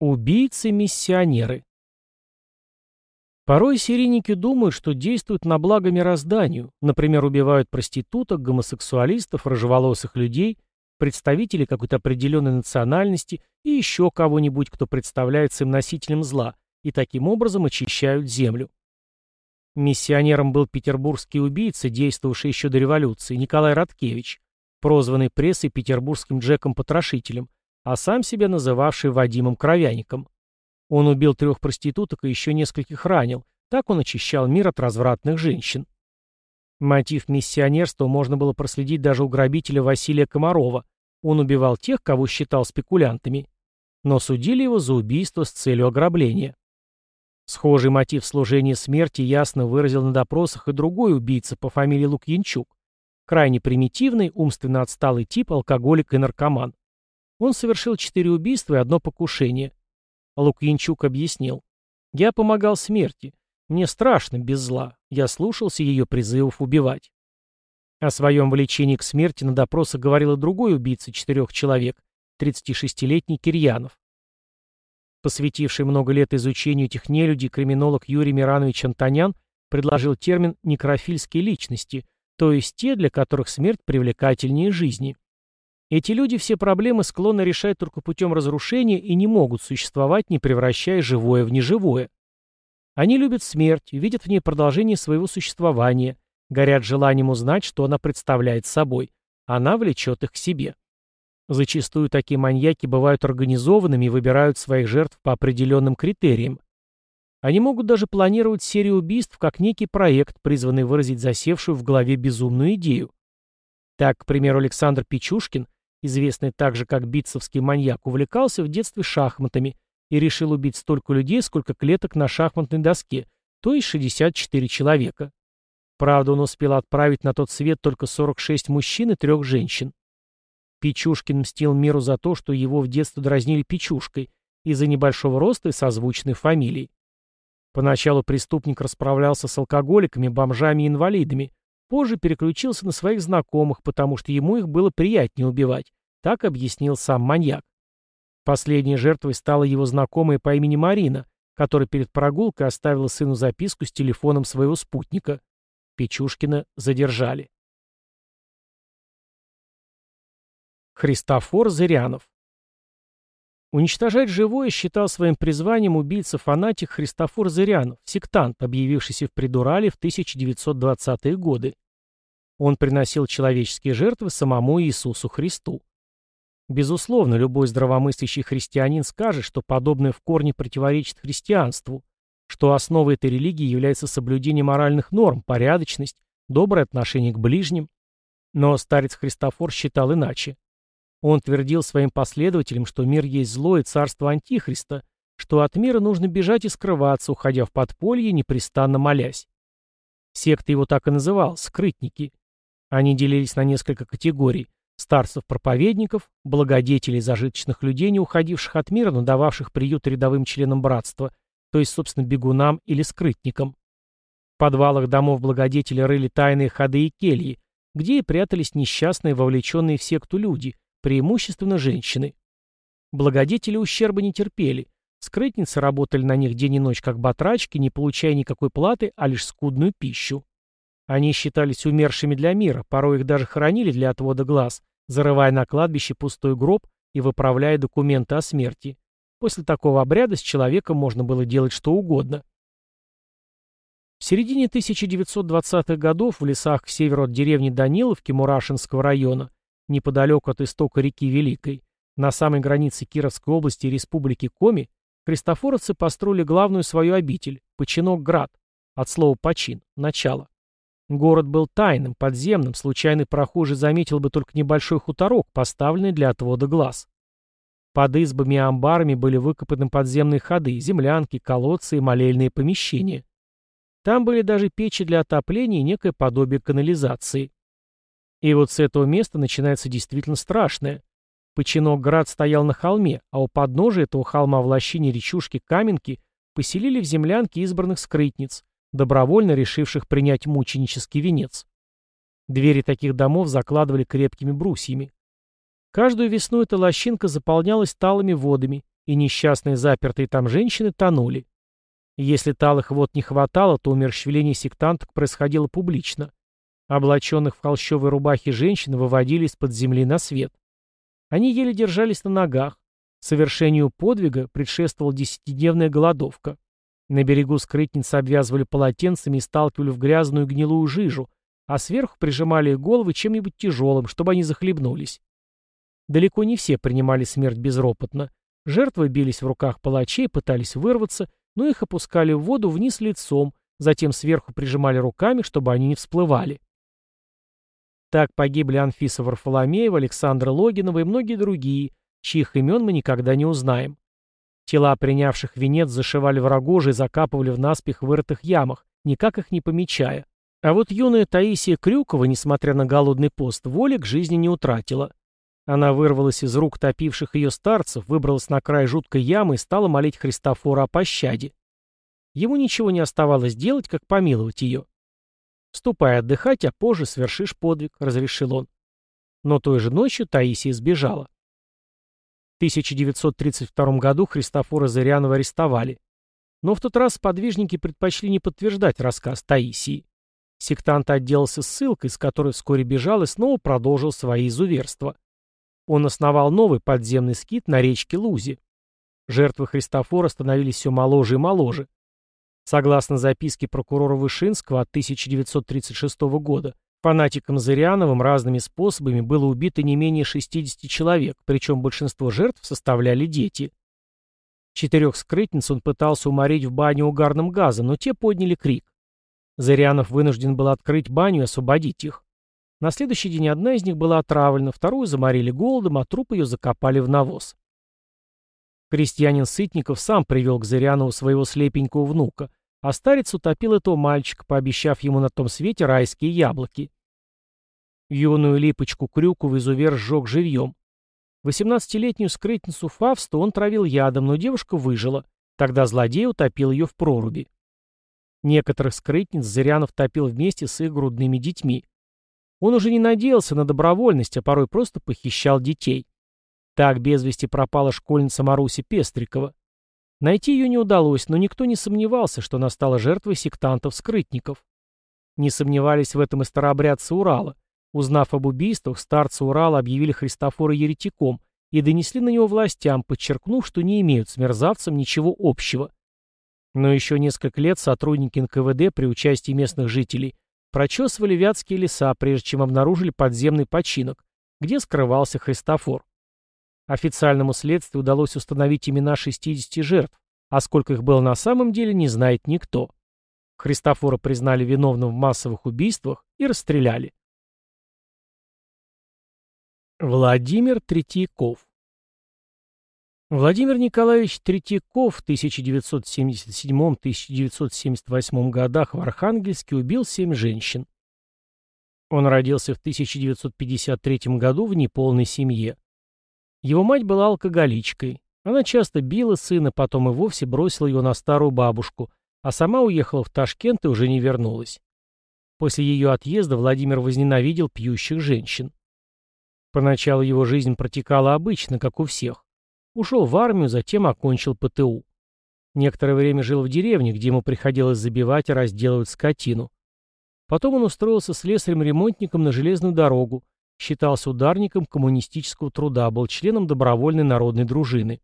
Убийцы-миссионеры. Порой серийники думают, что действуют на благо мирозданию, например, убивают проституток, гомосексуалистов, рыжеволосых людей, представителей какой-то определенной национальности и еще кого-нибудь, кто представляется им носителем зла, и таким образом очищают землю. Миссионером был петербургский убийца, действовавший еще до революции, Николай Радкевич, прозванный прессой петербургским Джеком-потрошителем, а сам себя называвший Вадимом Кровяником. Он убил трех проституток и еще нескольких ранил, так он очищал мир от развратных женщин. Мотив миссионерства можно было проследить даже у грабителя Василия Комарова. Он убивал тех, кого считал спекулянтами. Но судили его за убийство с целью ограбления. Схожий мотив служения смерти ясно выразил на допросах и другой убийца по фамилии Лукьянчук. Крайне примитивный, умственно отсталый тип, алкоголик и наркоман. Он совершил четыре убийства и одно покушение. Лукьянчук объяснил. «Я помогал смерти. Мне страшно без зла. Я слушался ее призывов убивать». О своем влечении к смерти на допросах говорил и другой убийца четырех человек, 36-летний Кирьянов. Посвятивший много лет изучению этих нелюдей, криминолог Юрий Миранович Антонян предложил термин «некрофильские личности», то есть те, для которых смерть привлекательнее жизни. Эти люди все проблемы склонны решать только путем разрушения и не могут существовать, не превращая живое в неживое. Они любят смерть, видят в ней продолжение своего существования, горят желанием узнать, что она представляет собой. Она влечет их к себе. Зачастую такие маньяки бывают организованными и выбирают своих жертв по определенным критериям. Они могут даже планировать серию убийств как некий проект, призванный выразить засевшую в голове безумную идею. Так, к примеру, Александр Печушкин – известный также как битцевский маньяк, увлекался в детстве шахматами и решил убить столько людей, сколько клеток на шахматной доске, то есть 64 человека. Правда, он успел отправить на тот свет только 46 мужчин и трех женщин. Печушкин мстил миру за то, что его в детстве дразнили Печушкой из-за небольшого роста и созвучной фамилии. Поначалу преступник расправлялся с алкоголиками, бомжами и инвалидами, Позже переключился на своих знакомых, потому что ему их было приятнее убивать. Так объяснил сам маньяк. Последней жертвой стала его знакомая по имени Марина, которая перед прогулкой оставила сыну записку с телефоном своего спутника. Печушкина задержали. Христофор Зырянов Уничтожать живое считал своим призванием убийца-фанатик Христофор Зырянов, сектант, объявившийся в Придурале в 1920-е годы. Он приносил человеческие жертвы самому Иисусу Христу. Безусловно, любой здравомыслящий христианин скажет, что подобное в корне противоречит христианству, что основой этой религии является соблюдение моральных норм, порядочность, доброе отношение к ближним. Но старец Христофор считал иначе. Он твердил своим последователям, что мир есть зло и царство Антихриста, что от мира нужно бежать и скрываться, уходя в подполье, непрестанно молясь. Секта его так и называл – скрытники. Они делились на несколько категорий – старцев-проповедников, благодетелей зажиточных людей, не уходивших от мира, но дававших приют рядовым членам братства, то есть, собственно, бегунам или скрытникам. В подвалах домов благодетеля рыли тайные ходы и кельи, где и прятались несчастные, вовлеченные в секту люди, преимущественно женщины. Благодетели ущерба не терпели. Скрытницы работали на них день и ночь как батрачки, не получая никакой платы, а лишь скудную пищу. Они считались умершими для мира, порой их даже хоронили для отвода глаз, зарывая на кладбище пустой гроб и выправляя документы о смерти. После такого обряда с человеком можно было делать что угодно. В середине 1920-х годов в лесах к северу от деревни Даниловки Мурашинского района неподалеку от истока реки Великой, на самой границе Кировской области и республики Коми, христофоровцы построили главную свою обитель – Починок-Град, от слова «почин» – начало. Город был тайным, подземным, случайный прохожий заметил бы только небольшой хуторок, поставленный для отвода глаз. Под избами и амбарами были выкопаны подземные ходы, землянки, колодцы и молельные помещения. Там были даже печи для отопления и некое подобие канализации. И вот с этого места начинается действительно страшное. Починок-град стоял на холме, а у подножия этого холма в лощине речушки Каменки поселили в землянке избранных скрытниц, добровольно решивших принять мученический венец. Двери таких домов закладывали крепкими брусьями. Каждую весну эта лощинка заполнялась талыми водами, и несчастные запертые там женщины тонули. Если талых вод не хватало, то умерщвление сектанток происходило публично. Облаченных в холщовые рубахи женщин выводили из-под земли на свет. Они еле держались на ногах. Совершению подвига предшествовала десятидневная голодовка. На берегу скрытницы обвязывали полотенцами и сталкивали в грязную гнилую жижу, а сверху прижимали их головы чем-нибудь тяжелым, чтобы они захлебнулись. Далеко не все принимали смерть безропотно. Жертвы бились в руках палачей, пытались вырваться, но их опускали в воду вниз лицом, затем сверху прижимали руками, чтобы они не всплывали. Так погибли Анфиса Варфоломеева, Александра Логинова и многие другие, чьих имен мы никогда не узнаем. Тела принявших венец зашивали в рогожи и закапывали в наспех вырытых ямах, никак их не помечая. А вот юная Таисия Крюкова, несмотря на голодный пост, воли к жизни не утратила. Она вырвалась из рук топивших ее старцев, выбралась на край жуткой ямы и стала молить Христофора о пощаде. Ему ничего не оставалось делать, как помиловать ее. «Ступай отдыхать, а позже свершишь подвиг», — разрешил он. Но той же ночью Таисия сбежала. В 1932 году Христофора Зырянова арестовали. Но в тот раз подвижники предпочли не подтверждать рассказ Таисии. Сектант отделался ссылкой, с которой вскоре бежал и снова продолжил свои изуверства. Он основал новый подземный скит на речке Лузе. Жертвы Христофора становились все моложе и моложе. Согласно записке прокурора Вышинского от 1936 года, фанатикам Зыряновым разными способами было убито не менее 60 человек, причем большинство жертв составляли дети. Четырех скрытниц он пытался уморить в бане угарным газом, но те подняли крик. Зырянов вынужден был открыть баню и освободить их. На следующий день одна из них была отравлена, вторую заморили голодом, а труп ее закопали в навоз. Крестьянин Сытников сам привел к Зырянову своего слепенького внука, а старец утопил этого мальчика, пообещав ему на том свете райские яблоки. Юную липочку Крюку изувер сжег живьем. Восемнадцатилетнюю скрытницу Фавсту он травил ядом, но девушка выжила. Тогда злодей утопил ее в проруби. Некоторых скрытниц Зырянов топил вместе с их грудными детьми. Он уже не надеялся на добровольность, а порой просто похищал детей. Так без вести пропала школьница Маруся Пестрикова. Найти ее не удалось, но никто не сомневался, что она стала жертвой сектантов-скрытников. Не сомневались в этом и старообрядцы Урала. Узнав об убийствах, старцы Урала объявили Христофора еретиком и донесли на него властям, подчеркнув, что не имеют с мерзавцем ничего общего. Но еще несколько лет сотрудники НКВД при участии местных жителей Прочесывали вятские леса, прежде чем обнаружили подземный починок, где скрывался Христофор. Официальному следствию удалось установить имена 60 жертв, а сколько их было на самом деле, не знает никто. Христофора признали виновным в массовых убийствах и расстреляли. Владимир Третьяков Владимир Николаевич Третьяков в 1977-1978 годах в Архангельске убил семь женщин. Он родился в 1953 году в неполной семье. Его мать была алкоголичкой. Она часто била сына, потом и вовсе бросила его на старую бабушку, а сама уехала в Ташкент и уже не вернулась. После ее отъезда Владимир возненавидел пьющих женщин. Поначалу его жизнь протекала обычно, как у всех. Ушел в армию, затем окончил ПТУ. Некоторое время жил в деревне, где ему приходилось забивать и разделывать скотину. Потом он устроился слесарем-ремонтником на железную дорогу, считался ударником коммунистического труда, был членом добровольной народной дружины.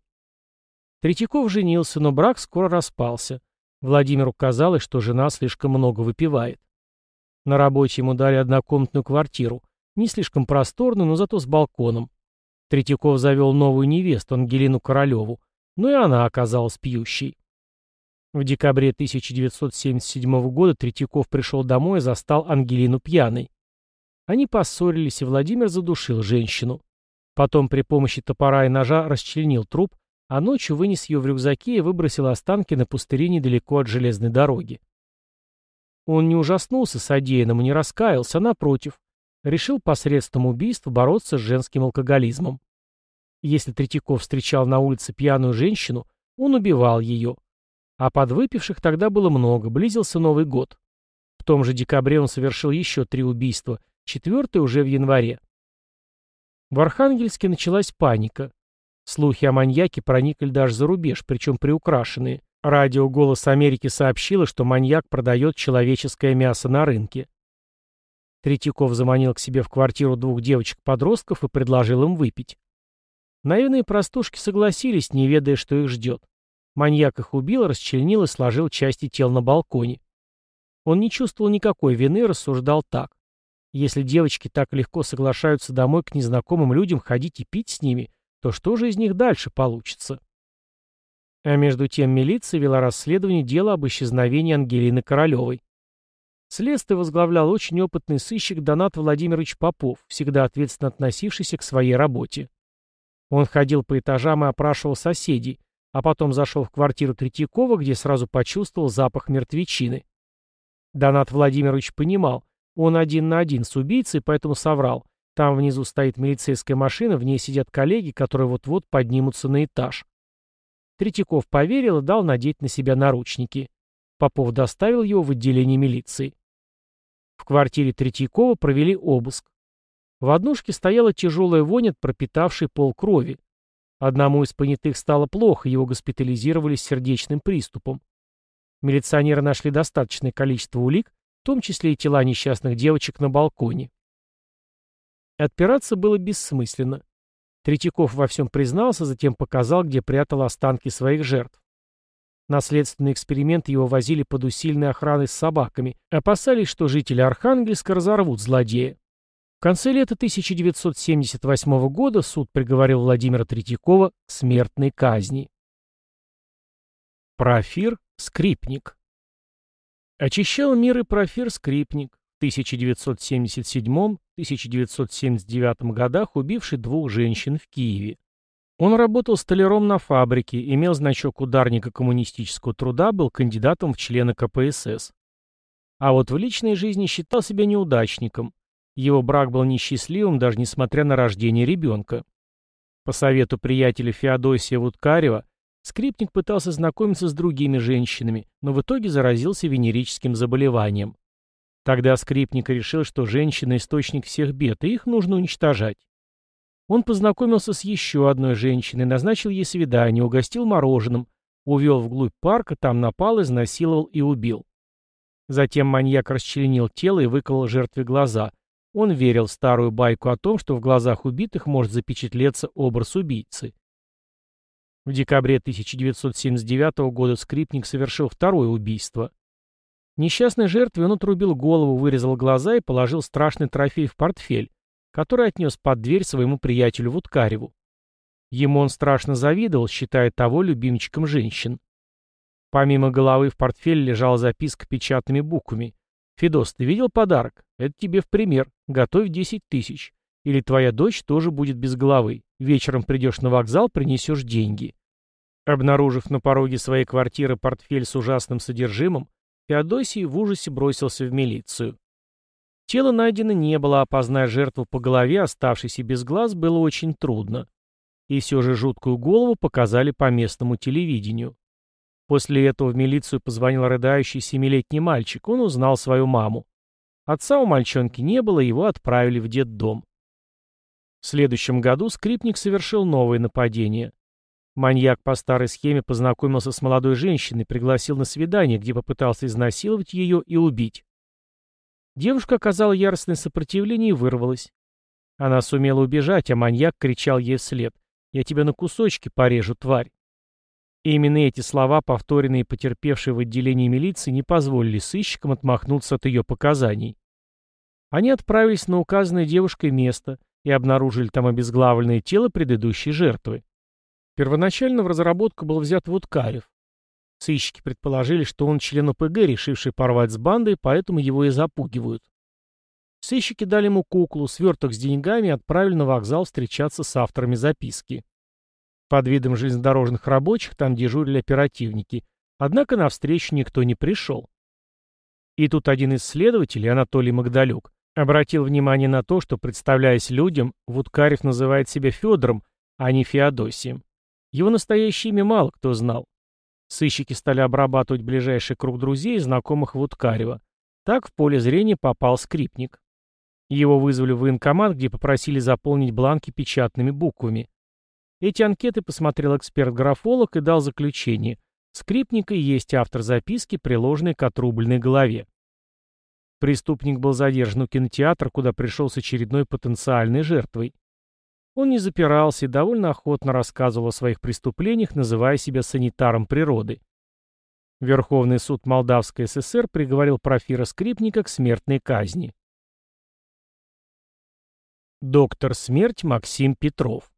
Третьяков женился, но брак скоро распался. Владимиру казалось, что жена слишком много выпивает. На работе ему дали однокомнатную квартиру, не слишком просторную, но зато с балконом. Третьяков завел новую невесту, Ангелину Королеву, но и она оказалась пьющей. В декабре 1977 года Третьяков пришел домой и застал Ангелину пьяной. Они поссорились, и Владимир задушил женщину. Потом при помощи топора и ножа расчленил труп, а ночью вынес ее в рюкзаке и выбросил останки на пустыре недалеко от железной дороги. Он не ужаснулся содеянному, не раскаялся, а напротив, решил посредством убийств бороться с женским алкоголизмом. Если Третьяков встречал на улице пьяную женщину, он убивал ее. А подвыпивших тогда было много, близился Новый год. В том же декабре он совершил еще три убийства, четвертое уже в январе. В Архангельске началась паника. Слухи о маньяке проникли даже за рубеж, причем приукрашенные. Радио «Голос Америки» сообщило, что маньяк продает человеческое мясо на рынке. Третьяков заманил к себе в квартиру двух девочек-подростков и предложил им выпить. Наивные простушки согласились, не ведая, что их ждет. Маньяк их убил, расчленил и сложил части тел на балконе. Он не чувствовал никакой вины рассуждал так. Если девочки так легко соглашаются домой к незнакомым людям ходить и пить с ними, то что же из них дальше получится? А между тем милиция вела расследование дела об исчезновении Ангелины Королевой. Следствие возглавлял очень опытный сыщик Донат Владимирович Попов, всегда ответственно относившийся к своей работе. Он ходил по этажам и опрашивал соседей, а потом зашел в квартиру Третьякова, где сразу почувствовал запах мертвечины. Донат Владимирович понимал, он один на один с убийцей, поэтому соврал. Там внизу стоит милицейская машина, в ней сидят коллеги, которые вот-вот поднимутся на этаж. Третьяков поверил и дал надеть на себя наручники. Попов доставил его в отделение милиции. В квартире Третьякова провели обыск. В однушке стояла тяжелая вонь от пропитавшей пол крови. Одному из понятых стало плохо, его госпитализировали с сердечным приступом. Милиционеры нашли достаточное количество улик, том числе и тела несчастных девочек на балконе. Отпираться было бессмысленно. Третьяков во всем признался, затем показал, где прятал останки своих жертв. Наследственный эксперимент его возили под усиленной охраной с собаками, опасались, что жители Архангельска разорвут злодея. В конце лета 1978 года суд приговорил Владимира Третьякова к смертной казни. Профир Скрипник Очищал мир и профир Скрипник, в 1977-1979 годах убивший двух женщин в Киеве. Он работал столяром на фабрике, имел значок ударника коммунистического труда, был кандидатом в члены КПСС. А вот в личной жизни считал себя неудачником. Его брак был несчастливым, даже несмотря на рождение ребенка. По совету приятеля Феодосия Вудкарева, Скрипник пытался знакомиться с другими женщинами, но в итоге заразился венерическим заболеванием. Тогда Скрипник решил, что женщина – источник всех бед, и их нужно уничтожать. Он познакомился с еще одной женщиной, назначил ей свидание, угостил мороженым, увел вглубь парка, там напал, изнасиловал и убил. Затем маньяк расчленил тело и выколол жертве глаза. Он верил в старую байку о том, что в глазах убитых может запечатлеться образ убийцы. В декабре 1979 года скрипник совершил второе убийство. Несчастной жертве он отрубил голову, вырезал глаза и положил страшный трофей в портфель, который отнес под дверь своему приятелю Вудкареву. Ему он страшно завидовал, считая того любимчиком женщин. Помимо головы в портфеле лежала записка печатными буквами. «Федос, ты видел подарок? Это тебе в пример. Готовь 10 тысяч. Или твоя дочь тоже будет без головы. Вечером придешь на вокзал, принесешь деньги». Обнаружив на пороге своей квартиры портфель с ужасным содержимым, Феодосий в ужасе бросился в милицию. Тело найдено не было, а опознать жертву по голове, оставшейся без глаз, было очень трудно. И все же жуткую голову показали по местному телевидению. После этого в милицию позвонил рыдающий семилетний мальчик, он узнал свою маму. Отца у мальчонки не было, его отправили в детдом. В следующем году скрипник совершил новое нападение. Маньяк по старой схеме познакомился с молодой женщиной, пригласил на свидание, где попытался изнасиловать ее и убить. Девушка оказала яростное сопротивление и вырвалась. Она сумела убежать, а маньяк кричал ей вслед. «Я тебя на кусочки порежу, тварь!» И именно эти слова, повторенные потерпевшей в отделении милиции, не позволили сыщикам отмахнуться от ее показаний. Они отправились на указанное девушкой место и обнаружили там обезглавленное тело предыдущей жертвы. Первоначально в разработку был взят Вудкарев. Сыщики предположили, что он член ОПГ, решивший порвать с бандой, поэтому его и запугивают. Сыщики дали ему куклу, сверток с деньгами и отправили на вокзал встречаться с авторами записки. Под видом железнодорожных рабочих там дежурили оперативники, однако на встречу никто не пришел. И тут один из следователей, Анатолий Магдалюк, обратил внимание на то, что, представляясь людям, Вудкарев называет себя Федором, а не Феодосием. Его настоящее имя мало кто знал. Сыщики стали обрабатывать ближайший круг друзей и знакомых Вудкарева. Так в поле зрения попал скрипник. Его вызвали в военкомат, где попросили заполнить бланки печатными буквами. Эти анкеты посмотрел эксперт-графолог и дал заключение. Скрипник и есть автор записки, приложенной к отрубленной голове. Преступник был задержан у кинотеатра, куда пришел с очередной потенциальной жертвой. Он не запирался и довольно охотно рассказывал о своих преступлениях, называя себя санитаром природы. Верховный суд Молдавской ССР приговорил профира Скрипника к смертной казни. Доктор смерть Максим Петров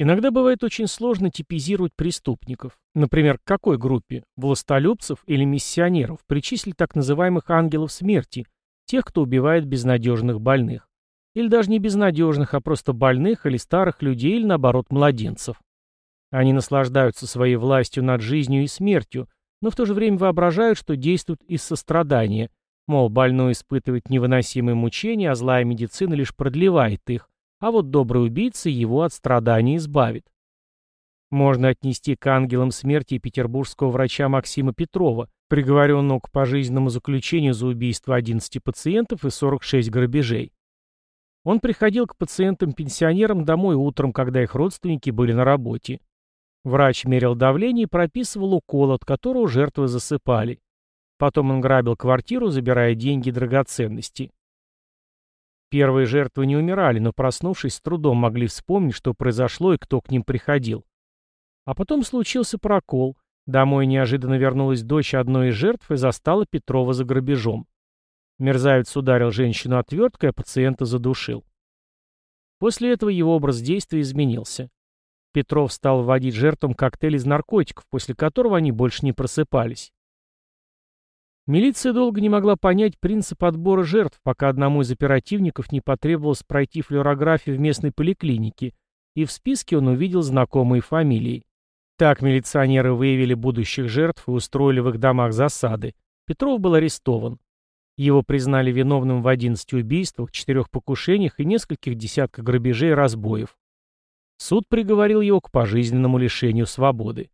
Иногда бывает очень сложно типизировать преступников. Например, к какой группе – властолюбцев или миссионеров – причислить так называемых ангелов смерти, тех, кто убивает безнадежных больных. Или даже не безнадежных, а просто больных или старых людей, или наоборот младенцев. Они наслаждаются своей властью над жизнью и смертью, но в то же время воображают, что действуют из сострадания, мол, больной испытывает невыносимые мучения, а злая медицина лишь продлевает их, а вот добрый убийца его от страданий избавит. Можно отнести к ангелам смерти петербургского врача Максима Петрова, приговоренного к пожизненному заключению за убийство 11 пациентов и 46 грабежей. Он приходил к пациентам-пенсионерам домой утром, когда их родственники были на работе. Врач мерил давление и прописывал укол, от которого жертвы засыпали. Потом он грабил квартиру, забирая деньги и драгоценности. Первые жертвы не умирали, но, проснувшись, с трудом могли вспомнить, что произошло и кто к ним приходил. А потом случился прокол. Домой неожиданно вернулась дочь одной из жертв и застала Петрова за грабежом. Мерзавец ударил женщину отверткой, а пациента задушил. После этого его образ действия изменился. Петров стал вводить жертвам коктейль из наркотиков, после которого они больше не просыпались. Милиция долго не могла понять принцип отбора жертв, пока одному из оперативников не потребовалось пройти флюорографию в местной поликлинике, и в списке он увидел знакомые фамилии. Так милиционеры выявили будущих жертв и устроили в их домах засады. Петров был арестован. Его признали виновным в 11 убийствах, четырех покушениях и нескольких десятках грабежей и разбоев. Суд приговорил его к пожизненному лишению свободы.